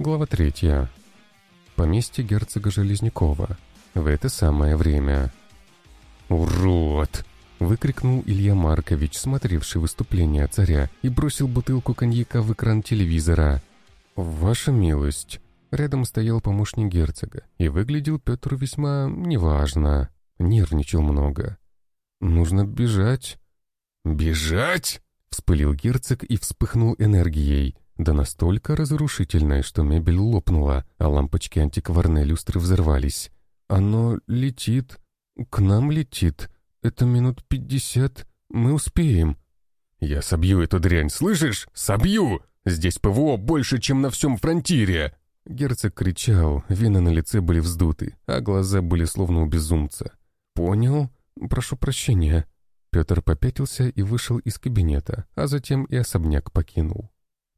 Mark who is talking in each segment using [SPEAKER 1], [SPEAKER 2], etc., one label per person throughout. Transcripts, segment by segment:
[SPEAKER 1] Глава третья. Поместье герцога Железнякова. В это самое время. «Урод!» — выкрикнул Илья Маркович, смотревший выступление царя, и бросил бутылку коньяка в экран телевизора. «Ваша милость!» Рядом стоял помощник герцога, и выглядел Петр весьма неважно. Нервничал много. «Нужно бежать».
[SPEAKER 2] «Бежать?»
[SPEAKER 1] — вспылил герцог и вспыхнул энергией да настолько разрушительное, что мебель лопнула, а лампочки антикварной люстры взорвались. «Оно летит. К нам летит. Это минут пятьдесят. Мы успеем».
[SPEAKER 2] «Я собью эту дрянь, слышишь? Собью! Здесь ПВО больше, чем на всем фронтире!»
[SPEAKER 1] Герцог кричал, вены на лице были вздуты, а глаза были словно у безумца. «Понял? Прошу прощения». Петр попятился и вышел из кабинета, а затем и особняк покинул.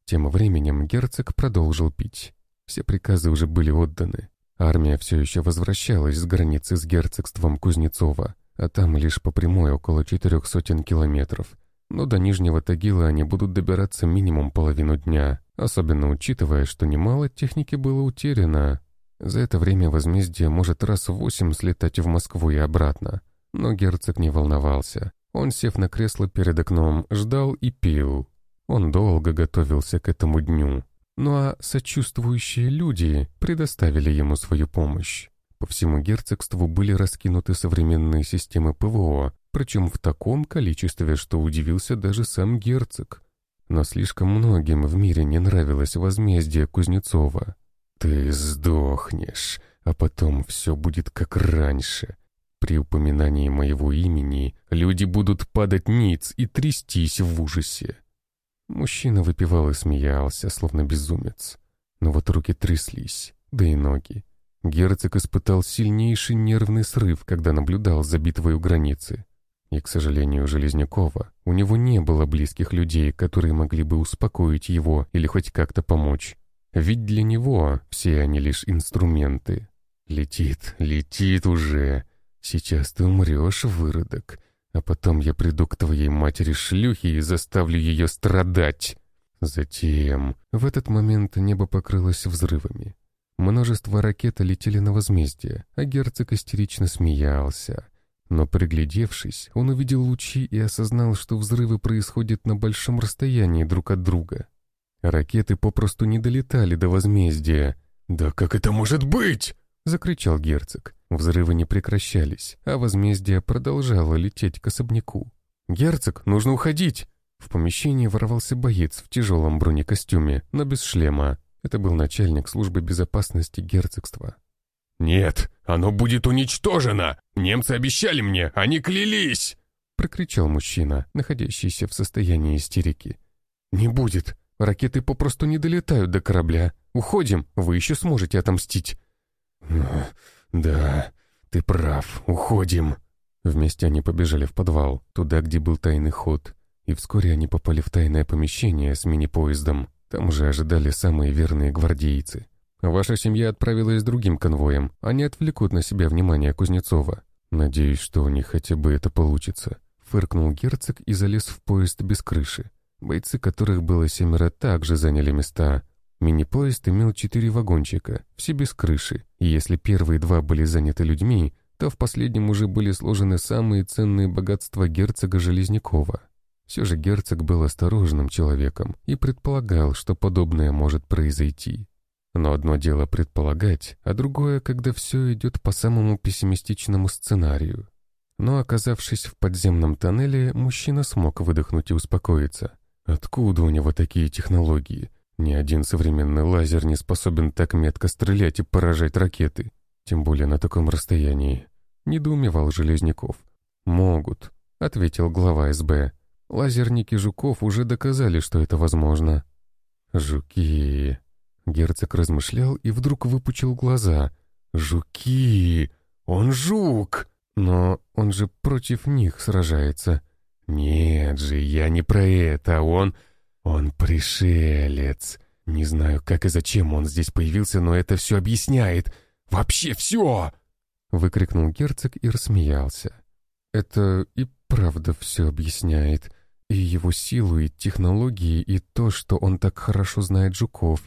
[SPEAKER 1] Тем временем герцог продолжил пить. Все приказы уже были отданы. Армия все еще возвращалась с границы с герцогством Кузнецова, а там лишь по прямой около четырех сотен километров. Но до Нижнего Тагила они будут добираться минимум половину дня, особенно учитывая, что немало техники было утеряно. За это время возмездие может раз в восемь слетать в Москву и обратно. Но герцог не волновался. Он, сев на кресло перед окном, ждал и пил. Он долго готовился к этому дню. Ну а сочувствующие люди предоставили ему свою помощь. По всему герцогству были раскинуты современные системы ПВО, причем в таком количестве, что удивился даже сам герцог. Но слишком многим в мире не нравилось возмездие Кузнецова. «Ты сдохнешь, а потом все будет как раньше. При упоминании моего имени люди будут падать ниц и трястись в ужасе. Мужчина выпивал и смеялся, словно безумец. Но вот руки тряслись, да и ноги. Герцог испытал сильнейший нервный срыв, когда наблюдал за битвой у границы. И, к сожалению, Железнякова, у него не было близких людей, которые могли бы успокоить его или хоть как-то помочь. Ведь для него все они лишь инструменты. «Летит, летит уже. Сейчас ты умрешь, выродок. А потом я приду к твоей матери-шлюхе и заставлю ее страдать. Затем... В этот момент небо покрылось взрывами. Множество ракет летели на возмездие, а герцог истерично смеялся. Но приглядевшись, он увидел лучи и осознал, что взрывы происходят на большом расстоянии друг от друга. Ракеты попросту не долетали до возмездия.
[SPEAKER 2] «Да как это может быть?»
[SPEAKER 1] — закричал герцог. Взрывы не прекращались, а возмездие продолжало лететь к особняку. «Герцог, нужно уходить!» В помещении ворвался боец в тяжелом бронекостюме, но без шлема. Это был начальник службы безопасности герцогства.
[SPEAKER 2] «Нет, оно будет уничтожено! Немцы обещали мне, они клялись!»
[SPEAKER 1] Прокричал мужчина, находящийся в состоянии истерики. «Не будет! Ракеты попросту не долетают до корабля. Уходим, вы еще сможете отомстить!»
[SPEAKER 2] «Да, ты прав, уходим».
[SPEAKER 1] Вместе они побежали в подвал, туда, где был тайный ход. И вскоре они попали в тайное помещение с мини-поездом. Там же ожидали самые верные гвардейцы. Ваша семья отправилась другим конвоем. Они отвлекут на себя внимание Кузнецова. Надеюсь, что у них хотя бы это получится. Фыркнул герцог и залез в поезд без крыши. Бойцы, которых было семеро, также заняли места. Мини-поезд имел четыре вагончика, все без крыши, и если первые два были заняты людьми, то в последнем уже были сложены самые ценные богатства герцога Железнякова. Все же герцог был осторожным человеком и предполагал, что подобное может произойти. Но одно дело предполагать, а другое, когда все идет по самому пессимистичному сценарию. Но оказавшись в подземном тоннеле, мужчина смог выдохнуть и успокоиться. Откуда у него такие технологии? Ни один современный лазер не способен так метко стрелять и поражать ракеты, тем более на таком расстоянии. Недоумевал Железняков. «Могут», — ответил глава СБ. «Лазерники жуков уже доказали, что это возможно». «Жуки...» Герцог размышлял и вдруг выпучил глаза. «Жуки! Он жук! Но он же против них сражается». «Нет же, я не про это, он...» «Он пришелец. Не знаю, как и зачем он здесь появился, но это все объясняет. Вообще все!» Выкрикнул герцог и рассмеялся. «Это и правда все объясняет. И его силу, и технологии, и то, что он так хорошо знает жуков.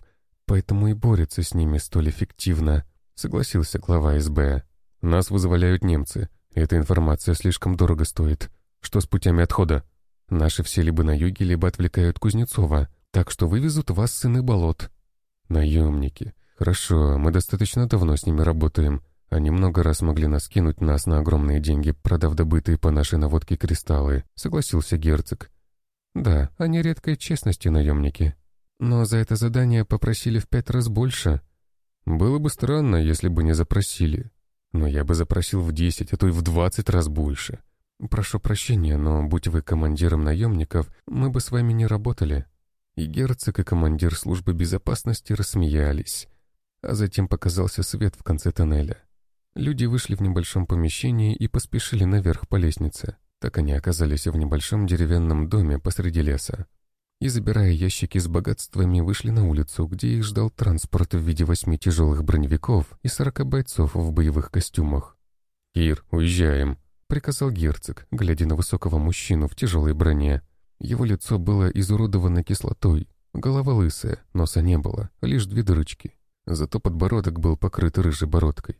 [SPEAKER 1] поэтому и борется с ними столь эффективно», — согласился глава СБ. «Нас вызволяют немцы. Эта информация слишком дорого стоит. Что с путями отхода? Наши все либо на юге, либо отвлекают Кузнецова, так что вывезут вас сыны болот». «Наемники. Хорошо, мы достаточно давно с ними работаем. Они много раз могли нас кинуть нас на огромные деньги, продав добытые по нашей наводке кристаллы», — согласился герцог. «Да, они редкой честности наемники. Но за это задание попросили в пять раз больше. Было бы странно, если бы не запросили. Но я бы запросил в десять, а то и в двадцать раз больше. Прошу прощения, но будь вы командиром наемников, мы бы с вами не работали». И герцог, и командир службы безопасности рассмеялись. А затем показался свет в конце тоннеля. Люди вышли в небольшом помещении и поспешили наверх по лестнице. Так они оказались в небольшом деревянном доме посреди леса. И, забирая ящики с богатствами, вышли на улицу, где их ждал транспорт в виде восьми тяжелых броневиков и сорока бойцов в боевых костюмах. «Кир, уезжаем», — приказал герцог, глядя на высокого мужчину в тяжелой броне. Его лицо было изуродовано кислотой, голова лысая, носа не было, лишь две дырочки. Зато подбородок был покрыт рыжей бородкой.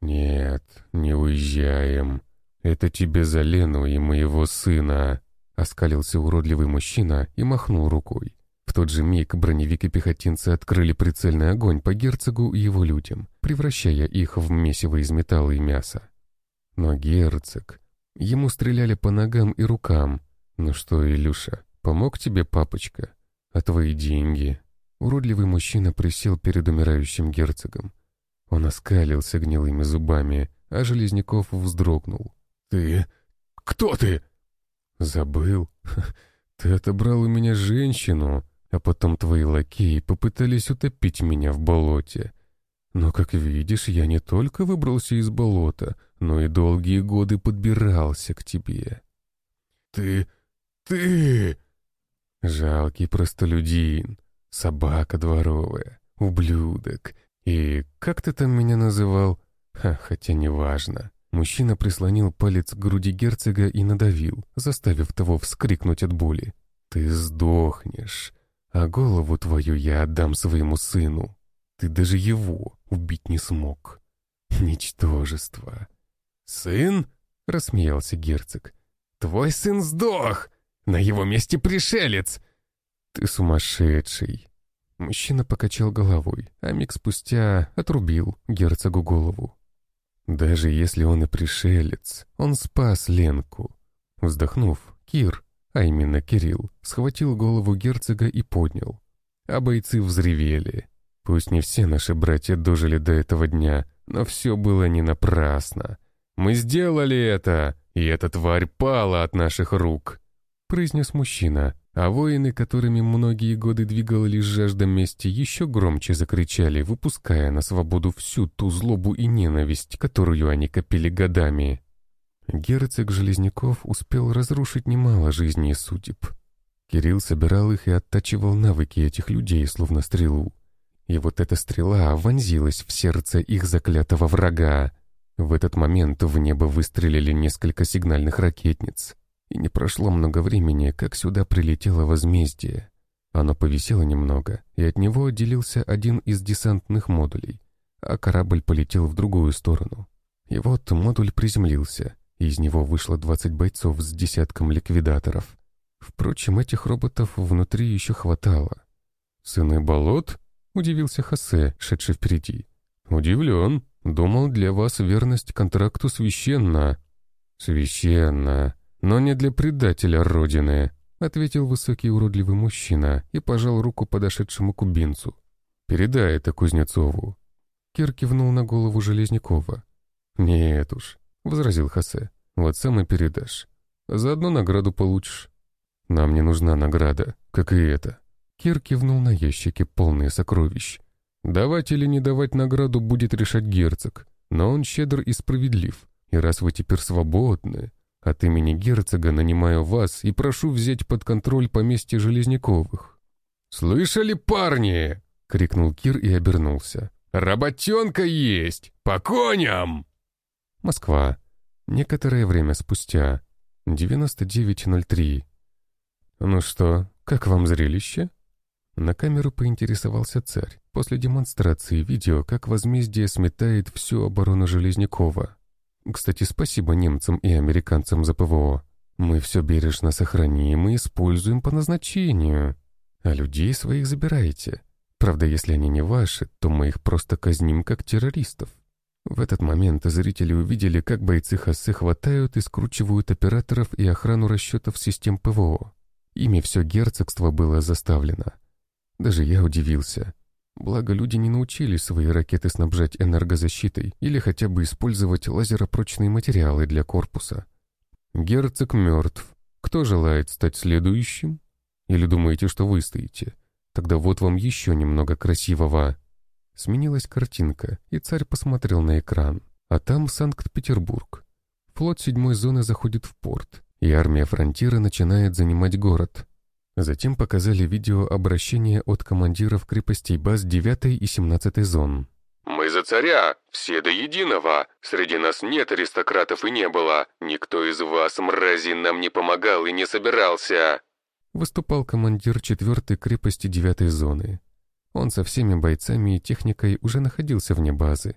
[SPEAKER 1] «Нет, не уезжаем», «Это тебе за Лену и моего сына!» Оскалился уродливый мужчина и махнул рукой. В тот же миг броневик и пехотинцы открыли прицельный огонь по герцогу и его людям, превращая их в месиво из металла и мяса. Но герцог... Ему стреляли по ногам и рукам. «Ну что, Илюша, помог тебе папочка? А твои деньги?» Уродливый мужчина присел перед умирающим герцогом. Он оскалился гнилыми зубами, а Железняков вздрогнул. «Ты? Кто ты?» «Забыл. Ты отобрал у меня женщину, а потом твои лакеи попытались утопить меня в болоте. Но, как видишь, я не только выбрался из болота, но и долгие годы подбирался к тебе». «Ты... ты...» «Жалкий простолюдин, собака дворовая, ублюдок. И как ты там меня называл? Ха, хотя неважно. Мужчина прислонил палец к груди герцога и надавил, заставив того вскрикнуть от боли. «Ты сдохнешь, а голову твою я отдам своему сыну. Ты даже его убить не смог. Ничтожество». «Сын?» — рассмеялся герцог. «Твой сын сдох! На его месте пришелец!» «Ты сумасшедший!» Мужчина покачал головой, а миг спустя отрубил герцогу голову. Даже если он и пришелец, он спас Ленку. Вздохнув, Кир, а именно Кирилл, схватил голову герцога и поднял. А бойцы взревели. Пусть не все наши братья дожили до этого дня, но все было не напрасно. «Мы сделали это, и эта тварь пала от наших рук», — произнес мужчина, а воины, которыми многие годы двигала лишь жажда мести, еще громче закричали, выпуская на свободу всю ту злобу и ненависть, которую они копили годами. Герцог Железняков успел разрушить немало жизней и судеб. Кирилл собирал их и оттачивал навыки этих людей, словно стрелу. И вот эта стрела вонзилась в сердце их заклятого врага. В этот момент в небо выстрелили несколько сигнальных ракетниц. И не прошло много времени, как сюда прилетело возмездие. Оно повисело немного, и от него отделился один из десантных модулей, а корабль полетел в другую сторону. И вот модуль приземлился, и из него вышло 20 бойцов с десятком ликвидаторов. Впрочем, этих роботов внутри еще хватало. «Сыны болот?» — удивился Хосе, шедший впереди. «Удивлен. Думал, для вас верность контракту священна». «Священна», «Но не для предателя Родины», — ответил высокий уродливый мужчина и пожал руку подошедшему кубинцу. «Передай это Кузнецову». Кир кивнул на голову Железнякова. «Нет уж», — возразил Хосе, — «вот сам и передашь. Заодно награду получишь». «Нам не нужна награда, как и это». Кир кивнул на ящики, полные сокровищ. «Давать или не давать награду будет решать герцог, но он щедр и справедлив, и раз вы теперь свободны, от имени герцога нанимаю вас и прошу взять под контроль поместье Железняковых». «Слышали, парни?» — крикнул Кир и обернулся. «Работенка есть! По коням!» Москва. Некоторое время спустя. 99.03. «Ну что, как вам зрелище?» На камеру поинтересовался царь после демонстрации видео, как возмездие сметает всю оборону Железнякова. Кстати, спасибо немцам и американцам за ПВО. Мы все бережно сохраним и используем по назначению. А людей своих забираете. Правда, если они не ваши, то мы их просто казним как террористов. В этот момент зрители увидели, как бойцы Хосе хватают и скручивают операторов и охрану расчетов систем ПВО. Ими все герцогство было заставлено. Даже я удивился. Благо, люди не научились свои ракеты снабжать энергозащитой или хотя бы использовать лазеропрочные материалы для корпуса. Герцог мертв. Кто желает стать следующим? Или думаете, что вы стоите? Тогда вот вам еще немного красивого. Сменилась картинка, и царь посмотрел на экран. А там Санкт-Петербург. Флот седьмой зоны заходит в порт, и армия фронтира начинает занимать город. Затем показали видео обращения от командиров крепостей баз 9 и 17 зон.
[SPEAKER 2] «Мы за царя, все до единого. Среди нас нет аристократов и не было. Никто из вас, мрази, нам не помогал и не собирался
[SPEAKER 1] выступал командир 4-й крепости 9-й зоны. Он со всеми бойцами и техникой уже находился вне базы.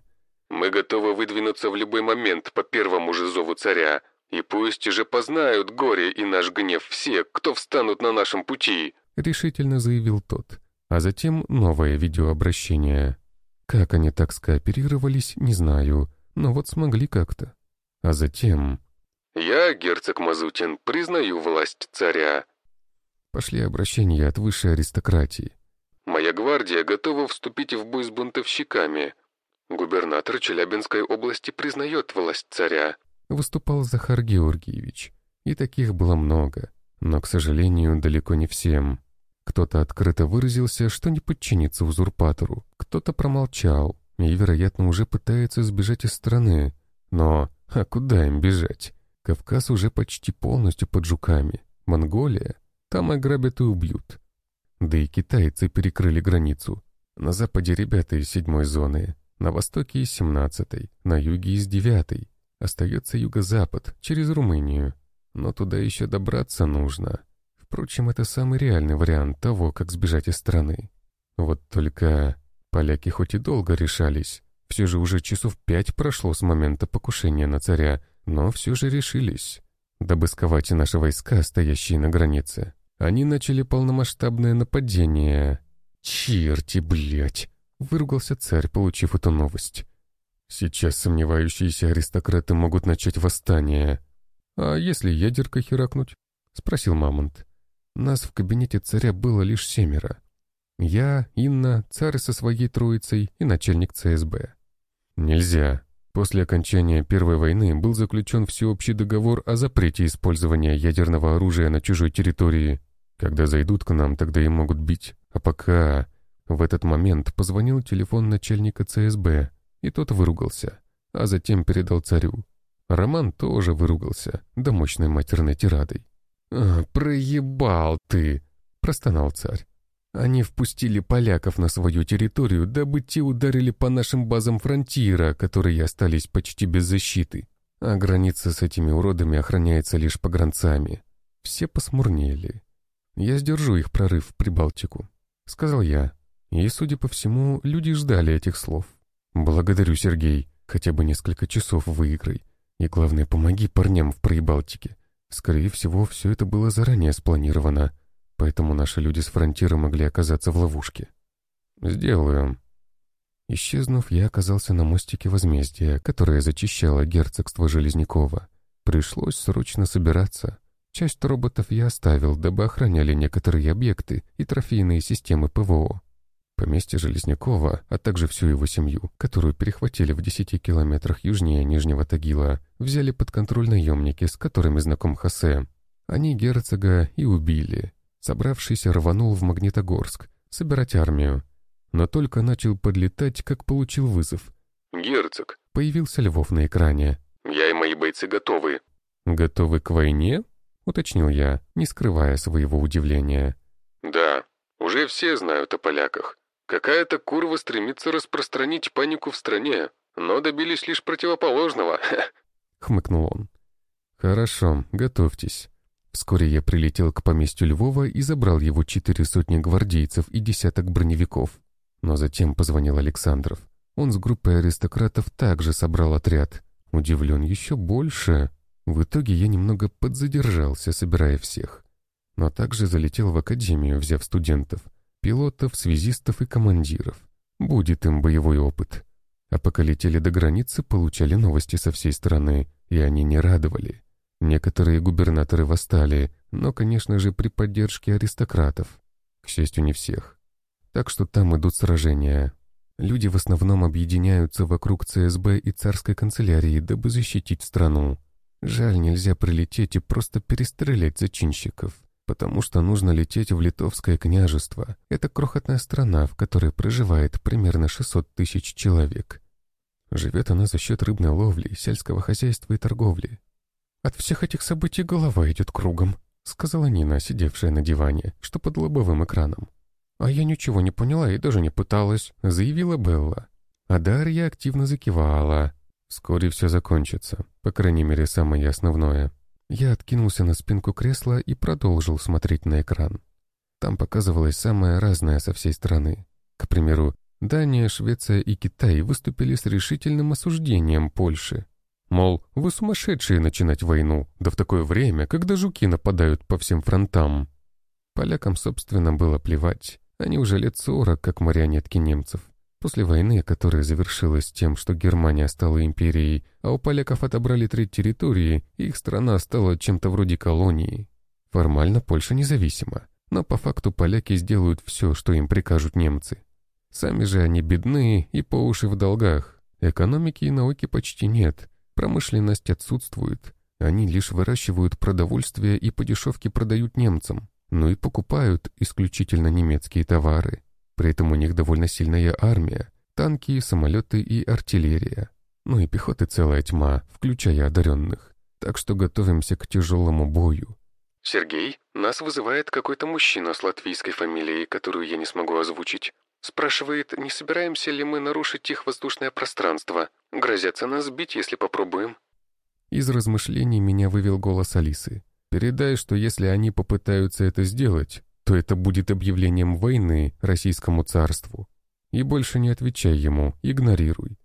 [SPEAKER 2] «Мы готовы выдвинуться в любой момент по первому же зову царя, и пусть же познают горе и наш гнев все, кто встанут на нашем пути», —
[SPEAKER 1] решительно заявил тот. А затем новое видеообращение. Как они так скооперировались, не знаю, но вот смогли как-то. А затем...
[SPEAKER 2] «Я, герцог Мазутин, признаю власть царя,
[SPEAKER 1] Пошли обращения от высшей аристократии.
[SPEAKER 2] «Моя гвардия готова вступить в бой с бунтовщиками. Губернатор Челябинской области признает власть царя»,
[SPEAKER 1] выступал Захар Георгиевич. И таких было много, но, к сожалению, далеко не всем. Кто-то открыто выразился, что не подчинится узурпатору, кто-то промолчал и, вероятно, уже пытается сбежать из страны. Но а куда им бежать? Кавказ уже почти полностью под жуками. Монголия там ограбят и убьют. Да и китайцы перекрыли границу. На западе ребята из седьмой зоны, на востоке из семнадцатой, на юге из девятой. Остается юго-запад, через Румынию. Но туда еще добраться нужно. Впрочем, это самый реальный вариант того, как сбежать из страны. Вот только поляки хоть и долго решались, все же уже часов пять прошло с момента покушения на царя, но все же решились, дабы сковать наши войска, стоящие на границе. Они начали полномасштабное нападение. «Черти, блядь!» — выругался царь, получив эту новость. «Сейчас сомневающиеся аристократы могут начать восстание. А если ядеркой херакнуть?» — спросил Мамонт. Нас в кабинете царя было лишь семеро. Я, Инна, царь со своей троицей и начальник ЦСБ. «Нельзя», После окончания Первой войны был заключен всеобщий договор о запрете использования ядерного оружия на чужой территории. Когда зайдут к нам, тогда и могут бить. А пока... В этот момент позвонил телефон начальника ЦСБ, и тот выругался, а затем передал царю. Роман тоже выругался, да мощной матерной тирадой. «А, проебал ты!» — простонал царь. Они впустили поляков на свою территорию, дабы те ударили по нашим базам фронтира, которые остались почти без защиты. А граница с этими уродами охраняется лишь погранцами. Все посмурнели. «Я сдержу их прорыв в Прибалтику», — сказал я. И, судя по всему, люди ждали этих слов. «Благодарю, Сергей. Хотя бы несколько часов выиграй. И, главное, помоги парням в Прибалтике. Скорее всего, все это было заранее спланировано, поэтому наши люди с фронтира могли оказаться в ловушке». «Сделаю». Исчезнув, я оказался на мостике возмездия, которое зачищало герцогство Железнякова. Пришлось срочно собираться. Часть роботов я оставил, дабы охраняли некоторые объекты и трофейные системы ПВО. Поместье Железнякова, а также всю его семью, которую перехватили в 10 километрах южнее Нижнего Тагила, взяли под контроль наемники, с которыми знаком Хосе. Они герцога и убили. Собравшийся рванул в Магнитогорск, собирать армию. Но только начал подлетать, как получил вызов.
[SPEAKER 2] «Герцог!»
[SPEAKER 1] Появился Львов на экране.
[SPEAKER 2] «Я и мои бойцы готовы».
[SPEAKER 1] «Готовы к войне?» уточнил я, не скрывая своего удивления.
[SPEAKER 2] «Да, уже все знают о поляках. Какая-то курва стремится распространить панику в стране, но добились лишь противоположного», —
[SPEAKER 1] хмыкнул он. «Хорошо, готовьтесь. Вскоре я прилетел к поместью Львова и забрал его четыре сотни гвардейцев и десяток броневиков. Но затем позвонил Александров. Он с группой аристократов также собрал отряд. Удивлен еще больше. В итоге я немного подзадержался, собирая всех. Но также залетел в академию, взяв студентов, пилотов, связистов и командиров. Будет им боевой опыт. А пока летели до границы, получали новости со всей страны, и они не радовали. Некоторые губернаторы восстали, но, конечно же, при поддержке аристократов. К счастью, не всех. Так что там идут сражения. Люди в основном объединяются вокруг ЦСБ и царской канцелярии, дабы защитить страну. Жаль, нельзя прилететь и просто перестрелять зачинщиков, потому что нужно лететь в Литовское княжество. Это крохотная страна, в которой проживает примерно 600 тысяч человек. Живет она за счет рыбной ловли, сельского хозяйства и торговли. «От всех этих событий голова идет кругом», — сказала Нина, сидевшая на диване, что под лобовым экраном. «А я ничего не поняла и даже не пыталась», — заявила Белла. А Дарья активно закивала. «Вскоре все закончится, по крайней мере, самое основное». Я откинулся на спинку кресла и продолжил смотреть на экран. Там показывалось самое разное со всей страны. К примеру, Дания, Швеция и Китай выступили с решительным осуждением Польши. Мол, вы сумасшедшие начинать войну, да в такое время, когда жуки нападают по всем фронтам. Полякам, собственно, было плевать. Они уже лет сорок, как марионетки немцев. После войны, которая завершилась тем, что Германия стала империей, а у поляков отобрали треть территории, их страна стала чем-то вроде колонии. Формально Польша независима, но по факту поляки сделают все, что им прикажут немцы. Сами же они бедны и по уши в долгах. Экономики и науки почти нет, Промышленность отсутствует. Они лишь выращивают продовольствие и по дешевке продают немцам, но и покупают исключительно немецкие товары. При этом у них довольно сильная армия, танки, самолеты и артиллерия. Ну и пехоты целая тьма, включая одаренных. Так что готовимся к тяжелому бою.
[SPEAKER 2] «Сергей, нас вызывает какой-то мужчина с латвийской фамилией, которую я не смогу озвучить. Спрашивает, не собираемся ли мы нарушить их воздушное пространство. Грозятся нас сбить, если попробуем.
[SPEAKER 1] Из размышлений меня вывел голос Алисы. «Передай, что если они попытаются это сделать, то это будет объявлением войны российскому царству. И больше не отвечай ему, игнорируй».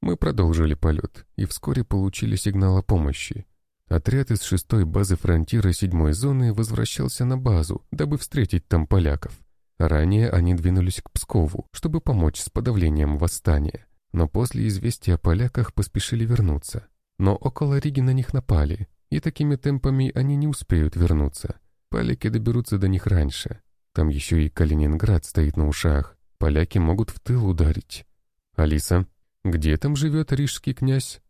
[SPEAKER 1] Мы продолжили полет и вскоре получили сигнал о помощи. Отряд из шестой базы фронтира седьмой зоны возвращался на базу, дабы встретить там поляков. Ранее они двинулись к Пскову, чтобы помочь с подавлением восстания, но после известия о поляках поспешили вернуться. Но около Риги на них напали, и такими темпами они не успеют вернуться. Поляки доберутся до них раньше. Там еще и Калининград стоит на ушах. Поляки могут в тыл ударить. Алиса, где там живет рижский князь?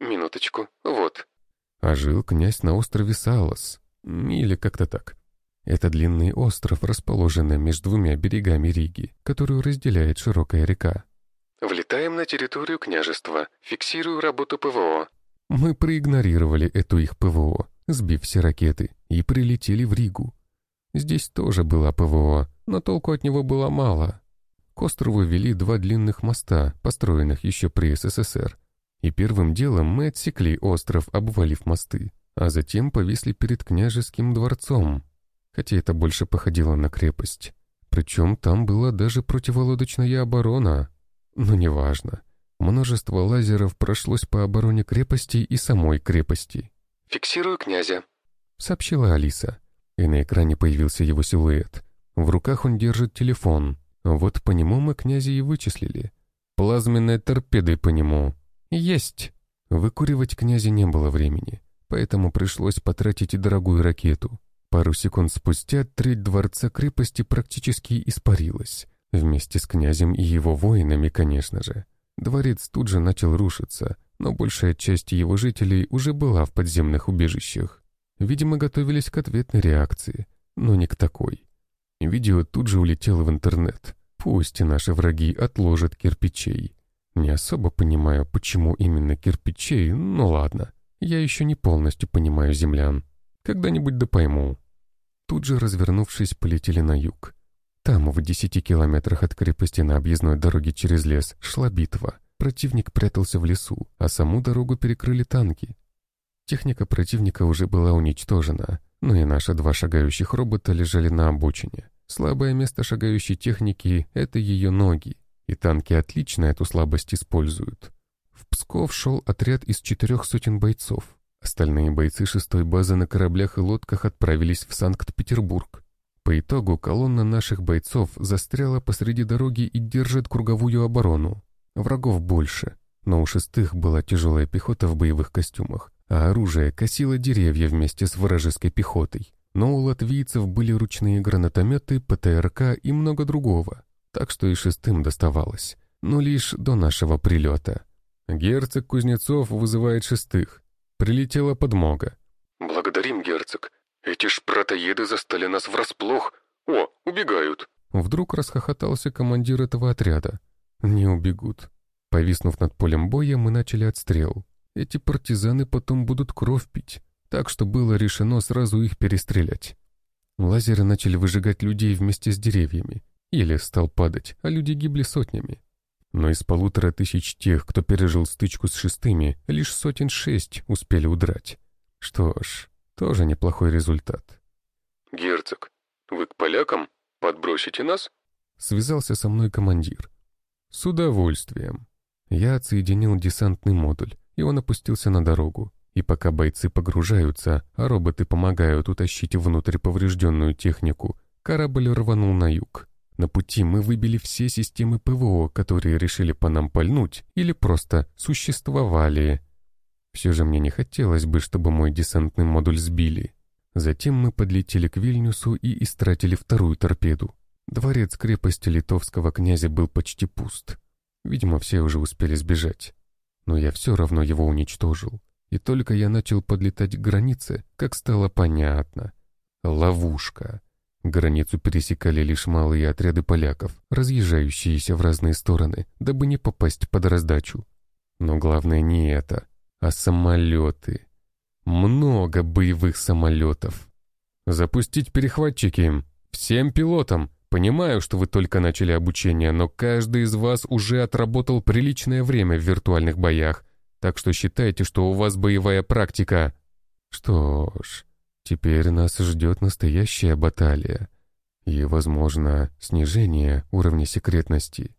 [SPEAKER 2] Минуточку, вот.
[SPEAKER 1] А жил князь на острове Салос. Или как-то так. Это длинный остров, расположенный между двумя берегами Риги, которую разделяет широкая река.
[SPEAKER 2] «Влетаем на территорию княжества. Фиксирую работу ПВО».
[SPEAKER 1] Мы проигнорировали эту их ПВО, сбив все ракеты, и прилетели в Ригу. Здесь тоже была ПВО, но толку от него было мало. К острову вели два длинных моста, построенных еще при СССР. И первым делом мы отсекли остров, обвалив мосты, а затем повисли перед княжеским дворцом, хотя это больше походило на крепость. Причем там была даже противолодочная оборона. Но неважно. Множество лазеров прошлось по обороне крепости и самой крепости.
[SPEAKER 2] «Фиксирую князя», —
[SPEAKER 1] сообщила Алиса. И на экране появился его силуэт. В руках он держит телефон. Вот по нему мы князя и вычислили. Плазменной торпедой по нему. Есть! Выкуривать князя не было времени, поэтому пришлось потратить и дорогую ракету. Пару секунд спустя треть дворца крепости практически испарилась. Вместе с князем и его воинами, конечно же. Дворец тут же начал рушиться, но большая часть его жителей уже была в подземных убежищах. Видимо, готовились к ответной реакции, но не к такой. Видео тут же улетело в интернет. Пусть и наши враги отложат кирпичей. Не особо понимаю, почему именно кирпичей, но ладно. Я еще не полностью понимаю землян. Когда-нибудь да пойму. Тут же, развернувшись, полетели на юг. Там, в десяти километрах от крепости на объездной дороге через лес, шла битва. Противник прятался в лесу, а саму дорогу перекрыли танки. Техника противника уже была уничтожена, но и наши два шагающих робота лежали на обочине. Слабое место шагающей техники — это ее ноги, и танки отлично эту слабость используют. В Псков шел отряд из четырех сотен бойцов. Остальные бойцы шестой базы на кораблях и лодках отправились в Санкт-Петербург. По итогу колонна наших бойцов застряла посреди дороги и держит круговую оборону. Врагов больше, но у шестых была тяжелая пехота в боевых костюмах, а оружие косило деревья вместе с вражеской пехотой. Но у латвийцев были ручные гранатометы, ПТРК и много другого, так что и шестым доставалось, но лишь до нашего прилета. Герцог Кузнецов вызывает шестых. Прилетела подмога.
[SPEAKER 2] «Благодарим, герцог. Эти шпратоеды застали нас врасплох. О, убегают!»
[SPEAKER 1] Вдруг расхохотался командир этого отряда. «Не убегут». Повиснув над полем боя, мы начали отстрел. Эти партизаны потом будут кровь пить, так что было решено сразу их перестрелять. Лазеры начали выжигать людей вместе с деревьями. Или стал падать, а люди гибли сотнями. Но из полутора тысяч тех, кто пережил стычку с шестыми, лишь сотен шесть успели удрать. Что ж, тоже неплохой результат.
[SPEAKER 2] «Герцог, вы к полякам? Подбросите нас?»
[SPEAKER 1] Связался со мной командир. «С удовольствием». Я отсоединил десантный модуль и он опустился на дорогу. И пока бойцы погружаются, а роботы помогают утащить внутрь поврежденную технику, корабль рванул на юг. На пути мы выбили все системы ПВО, которые решили по нам пальнуть или просто существовали. Все же мне не хотелось бы, чтобы мой десантный модуль сбили. Затем мы подлетели к Вильнюсу и истратили вторую торпеду. Дворец крепости литовского князя был почти пуст. Видимо, все уже успели сбежать но я все равно его уничтожил. И только я начал подлетать к границе, как стало понятно. Ловушка. Границу пересекали лишь малые отряды поляков, разъезжающиеся в разные стороны, дабы не попасть под раздачу. Но главное не это, а самолеты. Много боевых самолетов. Запустить перехватчики. Всем пилотам. Понимаю, что вы только начали обучение, но каждый из вас уже отработал приличное время в виртуальных боях, так что считайте, что у вас боевая практика. Что ж, теперь нас ждет настоящая баталия и, возможно, снижение уровня секретности.